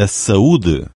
a saúde.